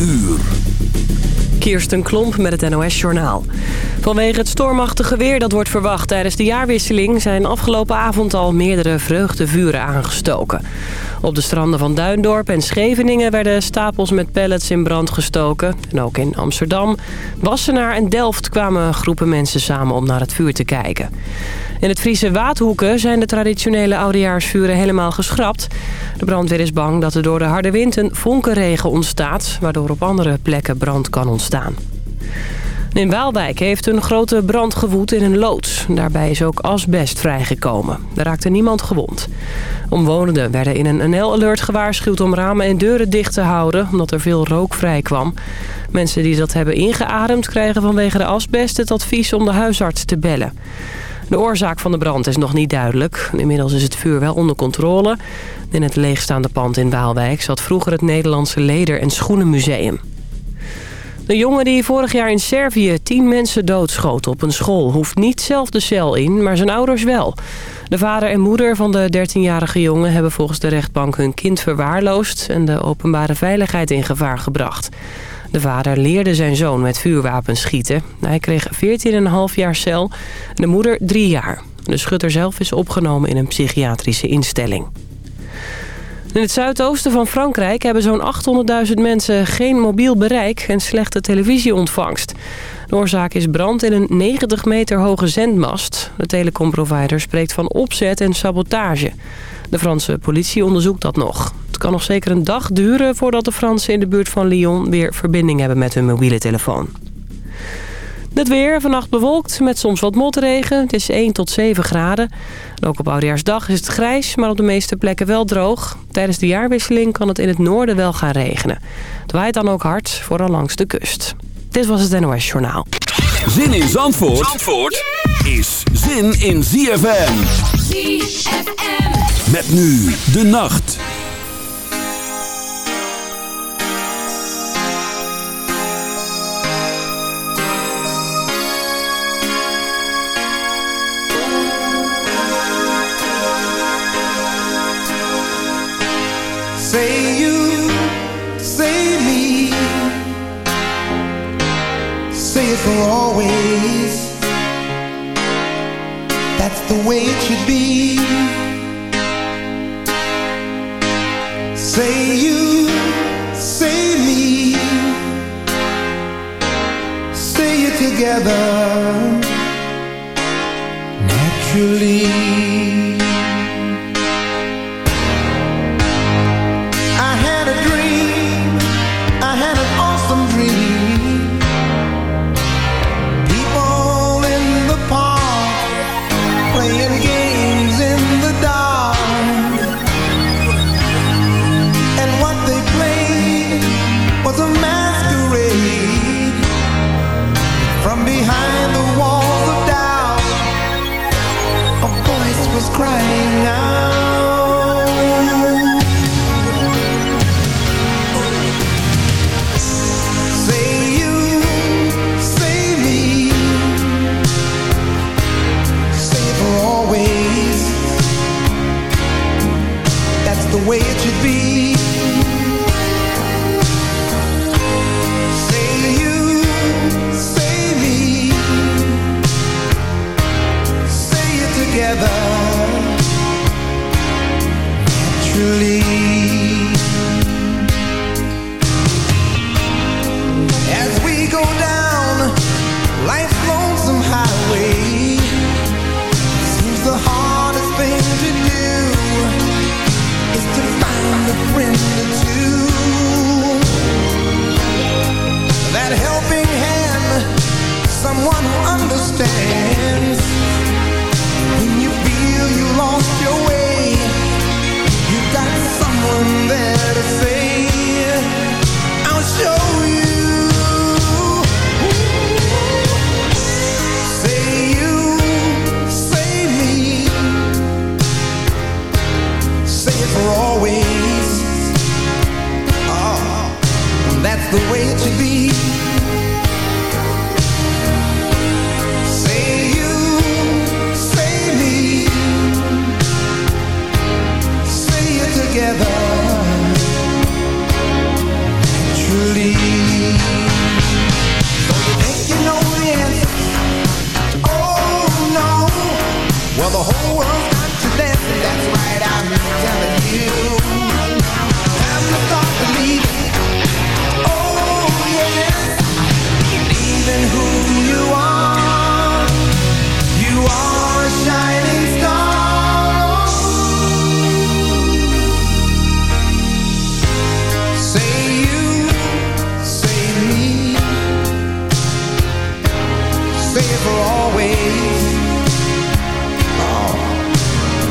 uur. Kirsten Klomp met het NOS-journaal. Vanwege het stormachtige weer dat wordt verwacht tijdens de jaarwisseling... zijn afgelopen avond al meerdere vreugdevuren aangestoken. Op de stranden van Duindorp en Scheveningen werden stapels met pellets in brand gestoken. En ook in Amsterdam, Wassenaar en Delft kwamen groepen mensen samen om naar het vuur te kijken. In het Friese Waadhoeken zijn de traditionele oudejaarsvuren helemaal geschrapt. De brandweer is bang dat er door de harde wind een vonkenregen ontstaat... waardoor op andere plekken brand kan ontstaan. In Waalwijk heeft een grote brand gewoed in een loods. Daarbij is ook asbest vrijgekomen. Er raakte niemand gewond. Omwonenden werden in een NL-alert gewaarschuwd om ramen en deuren dicht te houden... omdat er veel rook vrij kwam. Mensen die dat hebben ingeademd krijgen vanwege de asbest het advies om de huisarts te bellen. De oorzaak van de brand is nog niet duidelijk. Inmiddels is het vuur wel onder controle. In het leegstaande pand in Waalwijk zat vroeger het Nederlandse Leder- en Schoenenmuseum. De jongen die vorig jaar in Servië tien mensen doodschoot op een school... hoeft niet zelf de cel in, maar zijn ouders wel. De vader en moeder van de 13-jarige jongen hebben volgens de rechtbank hun kind verwaarloosd... en de openbare veiligheid in gevaar gebracht. De vader leerde zijn zoon met vuurwapens schieten. Hij kreeg 14,5 jaar cel de moeder 3 jaar. De schutter zelf is opgenomen in een psychiatrische instelling. In het zuidoosten van Frankrijk hebben zo'n 800.000 mensen geen mobiel bereik en slechte televisieontvangst. De oorzaak is brand in een 90 meter hoge zendmast. De telecomprovider spreekt van opzet en sabotage. De Franse politie onderzoekt dat nog. Het kan nog zeker een dag duren voordat de Fransen in de buurt van Lyon weer verbinding hebben met hun mobiele telefoon. Het weer vannacht bewolkt met soms wat motregen. Het is 1 tot 7 graden. ook op Oudejaarsdag is het grijs, maar op de meeste plekken wel droog. Tijdens de jaarwisseling kan het in het noorden wel gaan regenen. Het waait dan ook hard, vooral langs de kust. Dit was het NOS Journaal. Zin in Zandvoort, Zandvoort is zin in ZFM. ZFM. Met nu de nacht. Together.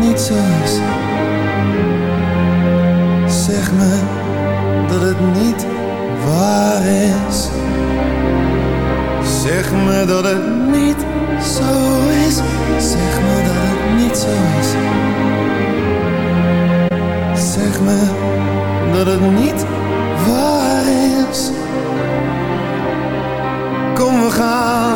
niet zo is. Zeg me dat het niet waar is. Zeg me dat het niet zo is. Zeg me dat het niet zo is. Zeg me dat het niet waar is. Kom we gaan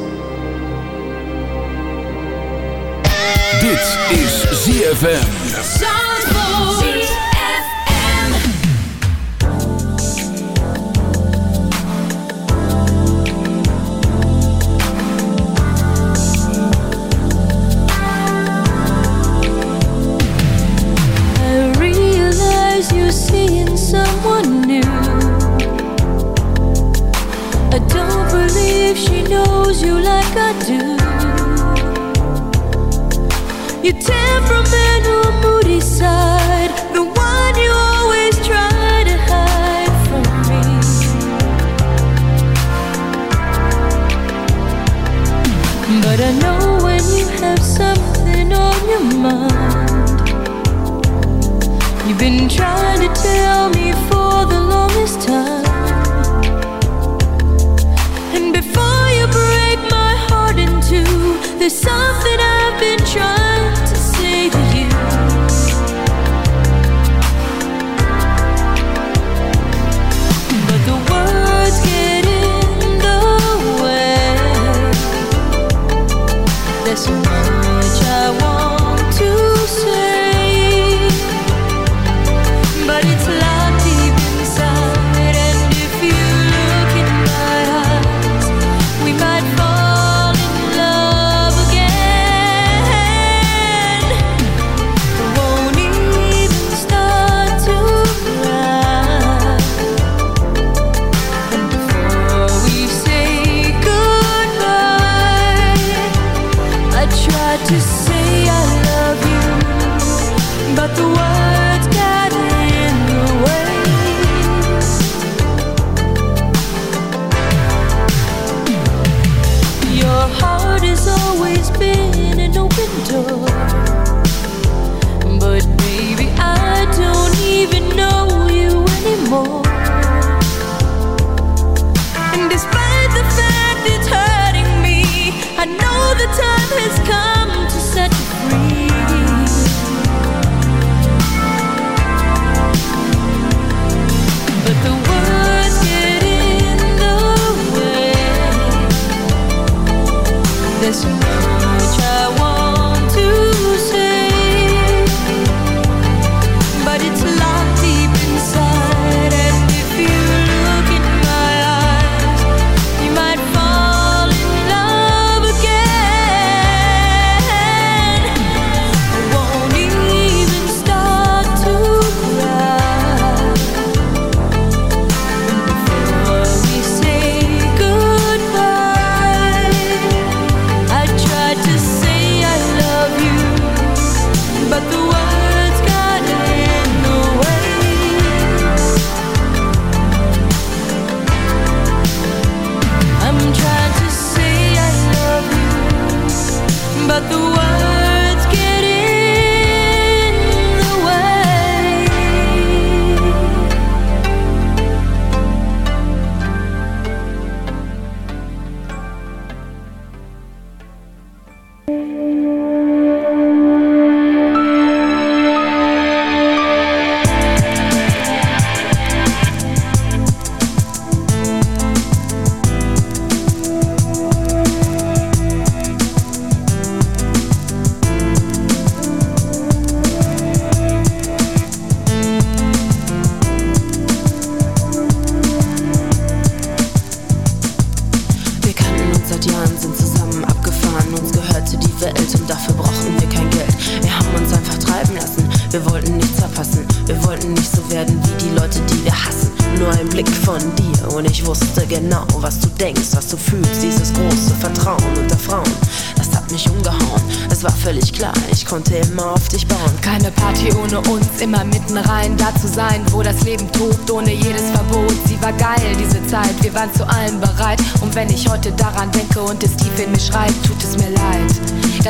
Is ZFM. have something on your mind. You've been trying to tell me for the longest time. And before you break my heart in two, there's something.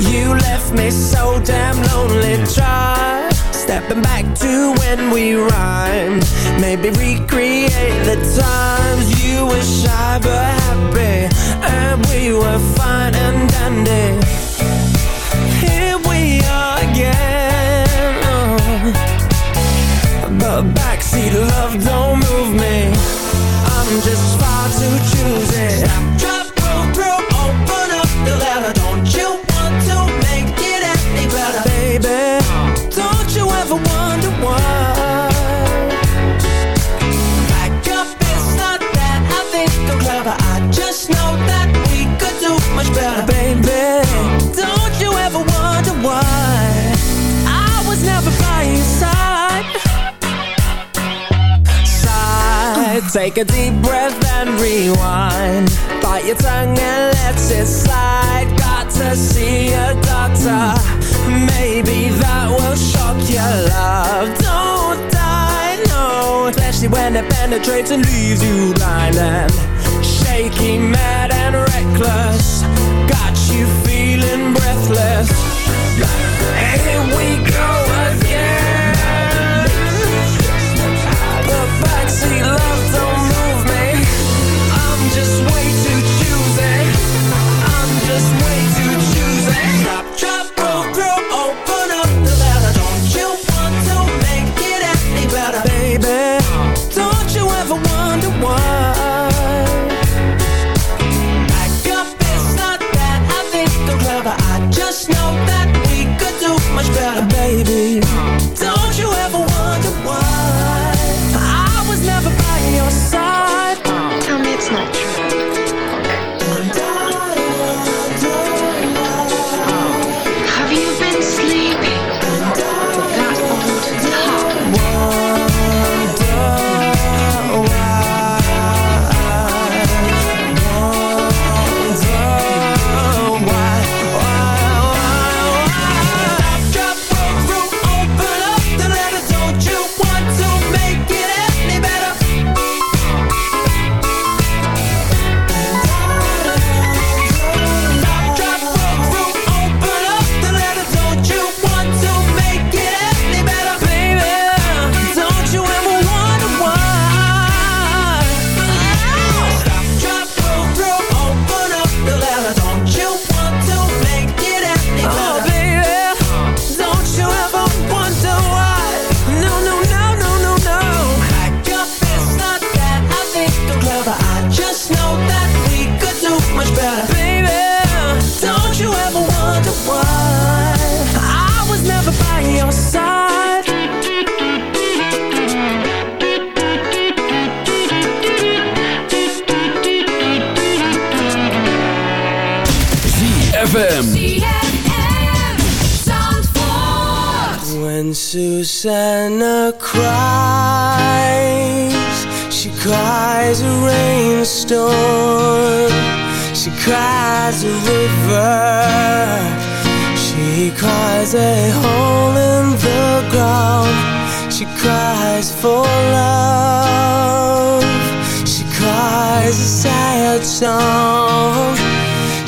You left me so damn lonely. Try stepping back to when we rhymed. Maybe recreate the times. You were shy but happy And we were fine and dandy. Here we are again. Oh. But backseat love don't move me. I'm just far too choosy better Baby, don't you ever wonder why I was never by your side? Side, take a deep breath and rewind. Bite your tongue and let it slide. Got to see a doctor. Maybe that will shock your love. Don't die, no. Especially when it penetrates and leaves you blind. And Shaky, mad and reckless. Got you feeling breathless. Here we go again. The backseat love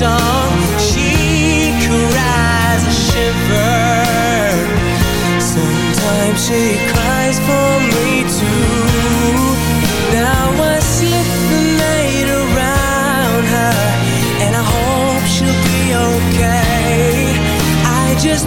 song. She cries a shiver. Sometimes she cries for me too. Now I slip the night around her And I hope she'll be okay. I just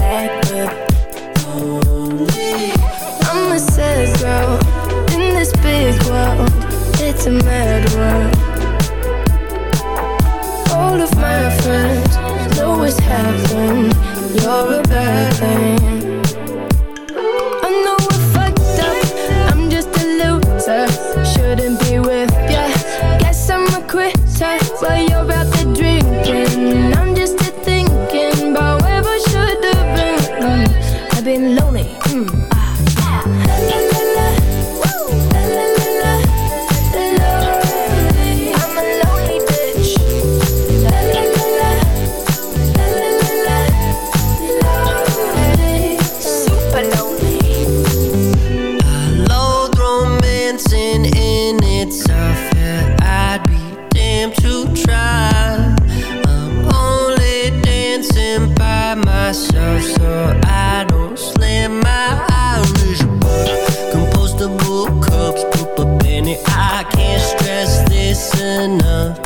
so I don't slam my Irish book. Compostable cups, poop a penny. I can't stress this enough.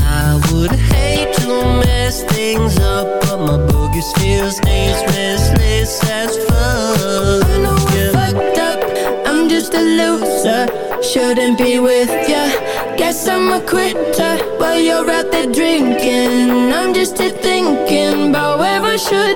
I would hate to mess things up, but my boogie still stays restless as fuck. I know I'm fucked up, I'm just a loser. Shouldn't be with ya. Guess I'm a quitter while you're out there drinking. I'm just here thinking about where I should